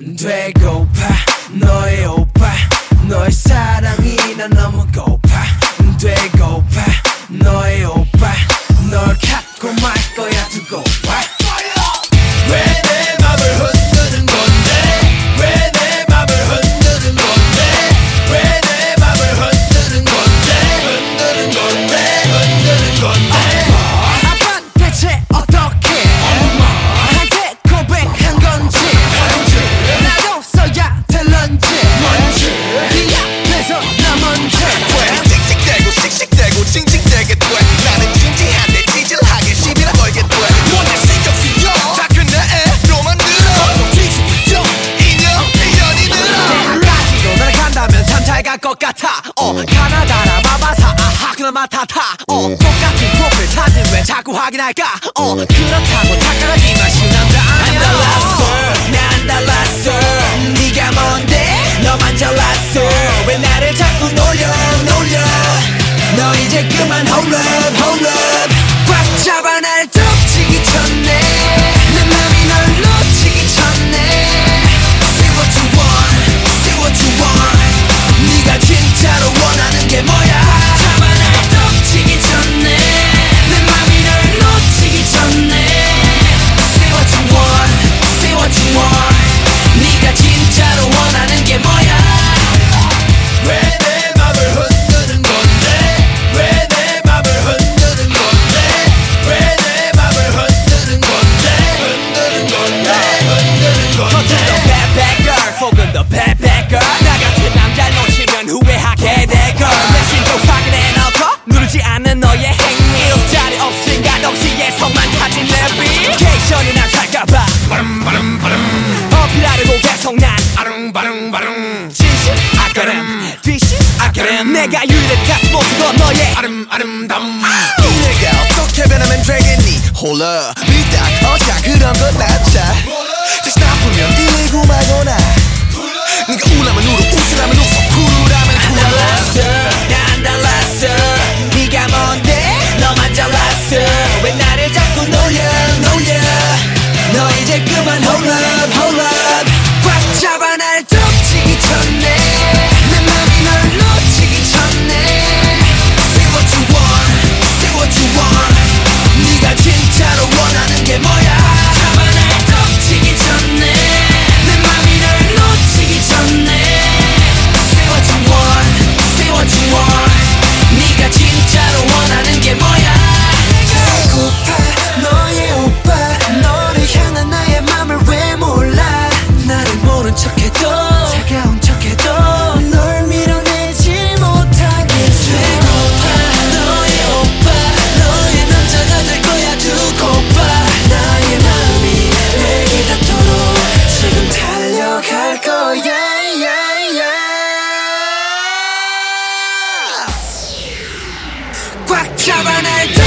되고파 너의 오빠 너의 사랑이 나 너무 고파. 되고파 너의 오빠 걸 맡아타. 어 음. 똑같은 곡을 찾은 왜 자꾸 확인할까? 어 음. 그렇다고 착각하기만 신난다. I'm the loser 난 달랐어. 네가 뭔데? 너만 잘났어. 왜 나를 자꾸 놀려 놀려? 너 이제 그만 내가 유일한 갖지 못한 너의 아름 아름다움. 내가 어떻게 변하면 되겠니? 홀라 믿다 어차 그런 건 낫자 다시 나쁘면 일고 마거나. 네가 우라면 울어 웃으라면 웃어. 쿨하면 쿨 난 달랐어. 네가 뭔데? 너만 잘났어. 왜 나를 자꾸 놀려 놀려? 너 이제 그만 hold Terminate